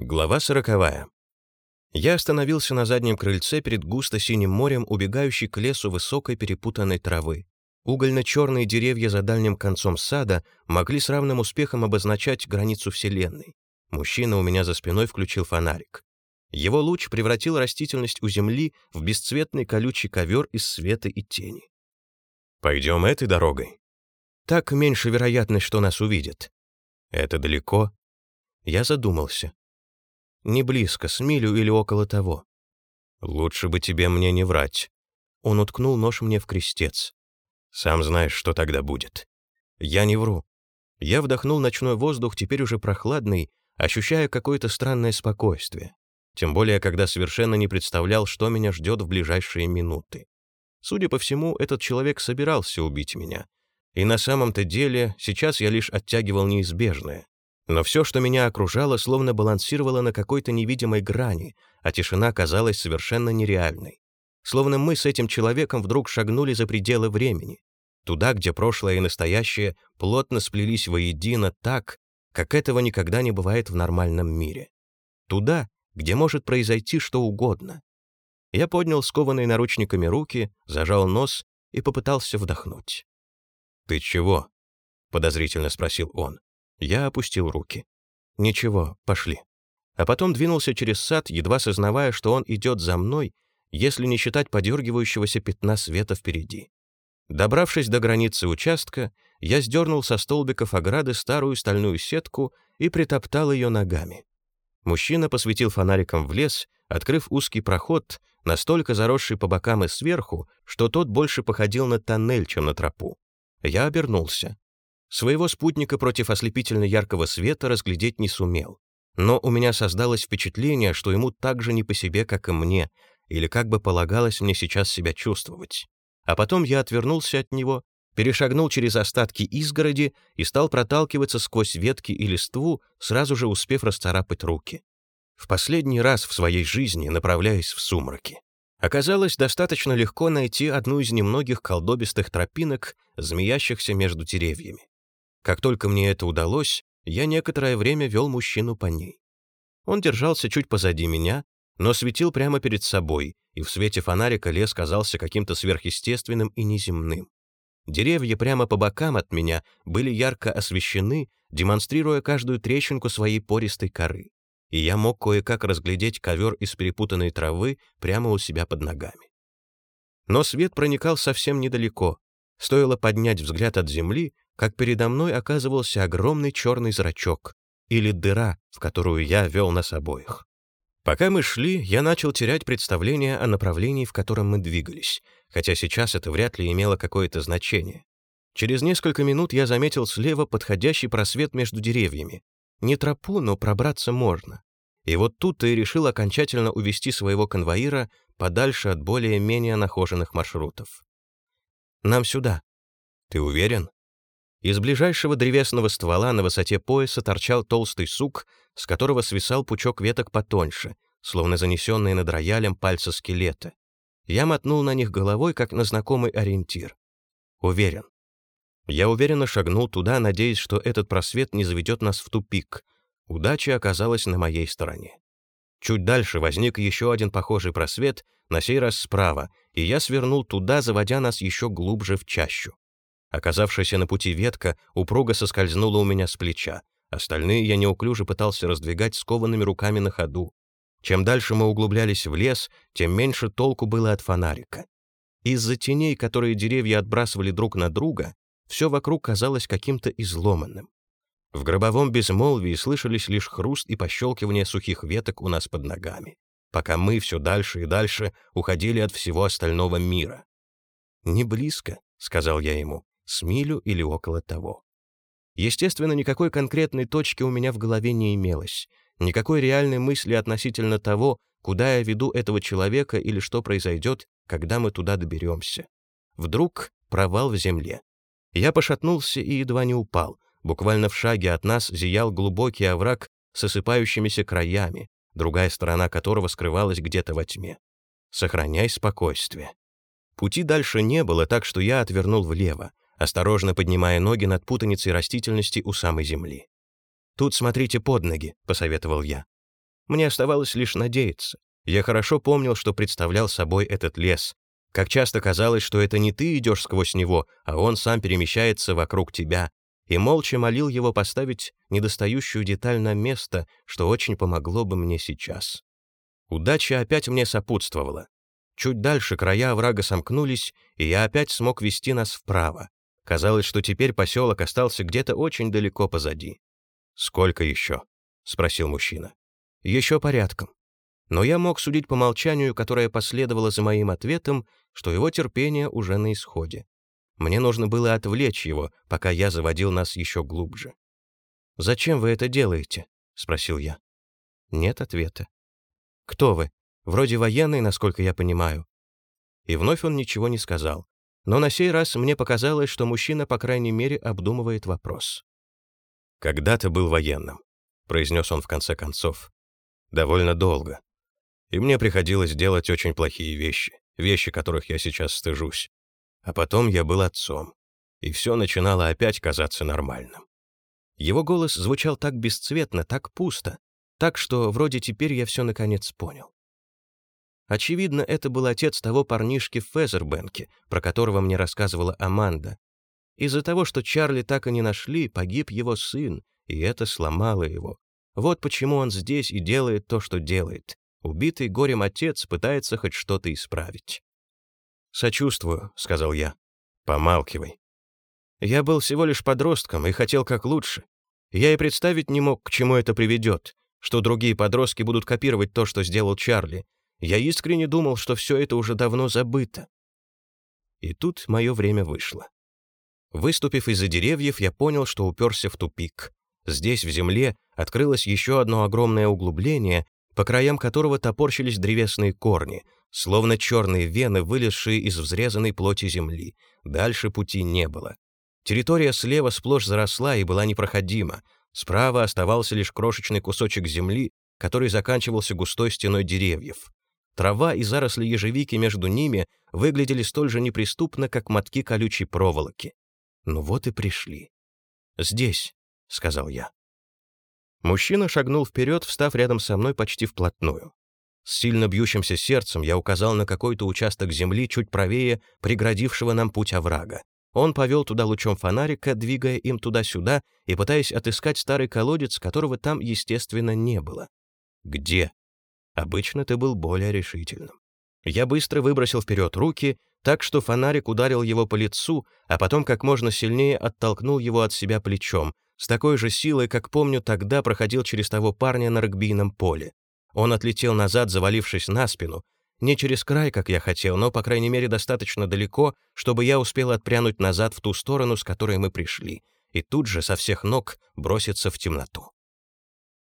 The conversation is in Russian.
Глава сороковая. Я остановился на заднем крыльце перед густо-синим морем, убегающей к лесу высокой перепутанной травы. Угольно-черные деревья за дальним концом сада могли с равным успехом обозначать границу Вселенной. Мужчина у меня за спиной включил фонарик. Его луч превратил растительность у земли в бесцветный колючий ковер из света и тени. «Пойдем этой дорогой?» «Так меньше вероятность, что нас увидят». «Это далеко?» Я задумался. Не близко, с милю или около того. Лучше бы тебе мне не врать. Он уткнул нож мне в крестец. Сам знаешь, что тогда будет. Я не вру. Я вдохнул ночной воздух, теперь уже прохладный, ощущая какое-то странное спокойствие. Тем более, когда совершенно не представлял, что меня ждет в ближайшие минуты. Судя по всему, этот человек собирался убить меня. И на самом-то деле, сейчас я лишь оттягивал неизбежное. Но все, что меня окружало, словно балансировало на какой-то невидимой грани, а тишина казалась совершенно нереальной. Словно мы с этим человеком вдруг шагнули за пределы времени, туда, где прошлое и настоящее плотно сплелись воедино так, как этого никогда не бывает в нормальном мире. Туда, где может произойти что угодно. Я поднял скованные наручниками руки, зажал нос и попытался вдохнуть. «Ты чего?» — подозрительно спросил он. Я опустил руки. «Ничего, пошли». А потом двинулся через сад, едва сознавая, что он идет за мной, если не считать подергивающегося пятна света впереди. Добравшись до границы участка, я сдернул со столбиков ограды старую стальную сетку и притоптал ее ногами. Мужчина посветил фонариком в лес, открыв узкий проход, настолько заросший по бокам и сверху, что тот больше походил на тоннель, чем на тропу. Я обернулся. Своего спутника против ослепительно яркого света разглядеть не сумел. Но у меня создалось впечатление, что ему так же не по себе, как и мне, или как бы полагалось мне сейчас себя чувствовать. А потом я отвернулся от него, перешагнул через остатки изгороди и стал проталкиваться сквозь ветки и листву, сразу же успев расцарапать руки. В последний раз в своей жизни направляясь в сумраки. Оказалось, достаточно легко найти одну из немногих колдобистых тропинок, змеящихся между деревьями. Как только мне это удалось, я некоторое время вел мужчину по ней. Он держался чуть позади меня, но светил прямо перед собой, и в свете фонарика лес казался каким-то сверхъестественным и неземным. Деревья прямо по бокам от меня были ярко освещены, демонстрируя каждую трещинку своей пористой коры, и я мог кое-как разглядеть ковер из перепутанной травы прямо у себя под ногами. Но свет проникал совсем недалеко. Стоило поднять взгляд от земли, как передо мной оказывался огромный черный зрачок или дыра, в которую я вел нас обоих. Пока мы шли, я начал терять представление о направлении, в котором мы двигались, хотя сейчас это вряд ли имело какое-то значение. Через несколько минут я заметил слева подходящий просвет между деревьями. Не тропу, но пробраться можно. И вот тут ты решил окончательно увести своего конвоира подальше от более-менее нахоженных маршрутов. «Нам сюда». «Ты уверен?» Из ближайшего древесного ствола на высоте пояса торчал толстый сук, с которого свисал пучок веток потоньше, словно занесенные над роялем пальцы скелета. Я мотнул на них головой, как на знакомый ориентир. Уверен. Я уверенно шагнул туда, надеясь, что этот просвет не заведет нас в тупик. Удача оказалась на моей стороне. Чуть дальше возник еще один похожий просвет, на сей раз справа, и я свернул туда, заводя нас еще глубже в чащу. Оказавшаяся на пути ветка упруго соскользнула у меня с плеча. Остальные я неуклюже пытался раздвигать скованными руками на ходу. Чем дальше мы углублялись в лес, тем меньше толку было от фонарика. Из-за теней, которые деревья отбрасывали друг на друга, все вокруг казалось каким-то изломанным. В гробовом безмолвии слышались лишь хруст и пощелкивание сухих веток у нас под ногами, пока мы все дальше и дальше уходили от всего остального мира. «Не близко», — сказал я ему, с милю или около того. Естественно, никакой конкретной точки у меня в голове не имелось, никакой реальной мысли относительно того, куда я веду этого человека или что произойдет, когда мы туда доберемся. Вдруг провал в земле. Я пошатнулся и едва не упал. Буквально в шаге от нас зиял глубокий овраг с осыпающимися краями, другая сторона которого скрывалась где-то во тьме. Сохраняй спокойствие. Пути дальше не было, так что я отвернул влево, осторожно поднимая ноги над путаницей растительности у самой земли. «Тут смотрите под ноги», — посоветовал я. Мне оставалось лишь надеяться. Я хорошо помнил, что представлял собой этот лес. Как часто казалось, что это не ты идешь сквозь него, а он сам перемещается вокруг тебя, и молча молил его поставить недостающую деталь на место, что очень помогло бы мне сейчас. Удача опять мне сопутствовала. Чуть дальше края оврага сомкнулись, и я опять смог вести нас вправо. Казалось, что теперь поселок остался где-то очень далеко позади. «Сколько еще?» — спросил мужчина. «Еще порядком». Но я мог судить по молчанию, которое последовало за моим ответом, что его терпение уже на исходе. Мне нужно было отвлечь его, пока я заводил нас еще глубже. «Зачем вы это делаете?» — спросил я. Нет ответа. «Кто вы? Вроде военный, насколько я понимаю». И вновь он ничего не сказал. Но на сей раз мне показалось, что мужчина, по крайней мере, обдумывает вопрос. «Когда ты был военным?» — произнес он в конце концов. «Довольно долго. И мне приходилось делать очень плохие вещи, вещи, которых я сейчас стыжусь. А потом я был отцом, и все начинало опять казаться нормальным». Его голос звучал так бесцветно, так пусто, так что вроде теперь я все наконец понял. Очевидно, это был отец того парнишки в Фезербенке, про которого мне рассказывала Аманда. Из-за того, что Чарли так и не нашли, погиб его сын, и это сломало его. Вот почему он здесь и делает то, что делает. Убитый горем отец пытается хоть что-то исправить. «Сочувствую», — сказал я. «Помалкивай». Я был всего лишь подростком и хотел как лучше. Я и представить не мог, к чему это приведет что другие подростки будут копировать то, что сделал Чарли. Я искренне думал, что все это уже давно забыто. И тут мое время вышло. Выступив из-за деревьев, я понял, что уперся в тупик. Здесь, в земле, открылось еще одно огромное углубление, по краям которого топорщились древесные корни, словно черные вены, вылезшие из взрезанной плоти земли. Дальше пути не было. Территория слева сплошь заросла и была непроходима, Справа оставался лишь крошечный кусочек земли, который заканчивался густой стеной деревьев. Трава и заросли ежевики между ними выглядели столь же неприступно, как мотки колючей проволоки. Ну вот и пришли. «Здесь», — сказал я. Мужчина шагнул вперед, встав рядом со мной почти вплотную. С сильно бьющимся сердцем я указал на какой-то участок земли чуть правее, преградившего нам путь оврага. Он повел туда лучом фонарика, двигая им туда-сюда и пытаясь отыскать старый колодец, которого там, естественно, не было. «Где?» Обычно ты был более решительным. Я быстро выбросил вперед руки, так что фонарик ударил его по лицу, а потом как можно сильнее оттолкнул его от себя плечом, с такой же силой, как помню, тогда проходил через того парня на регбийном поле. Он отлетел назад, завалившись на спину, не через край, как я хотел, но, по крайней мере, достаточно далеко, чтобы я успел отпрянуть назад в ту сторону, с которой мы пришли, и тут же со всех ног броситься в темноту.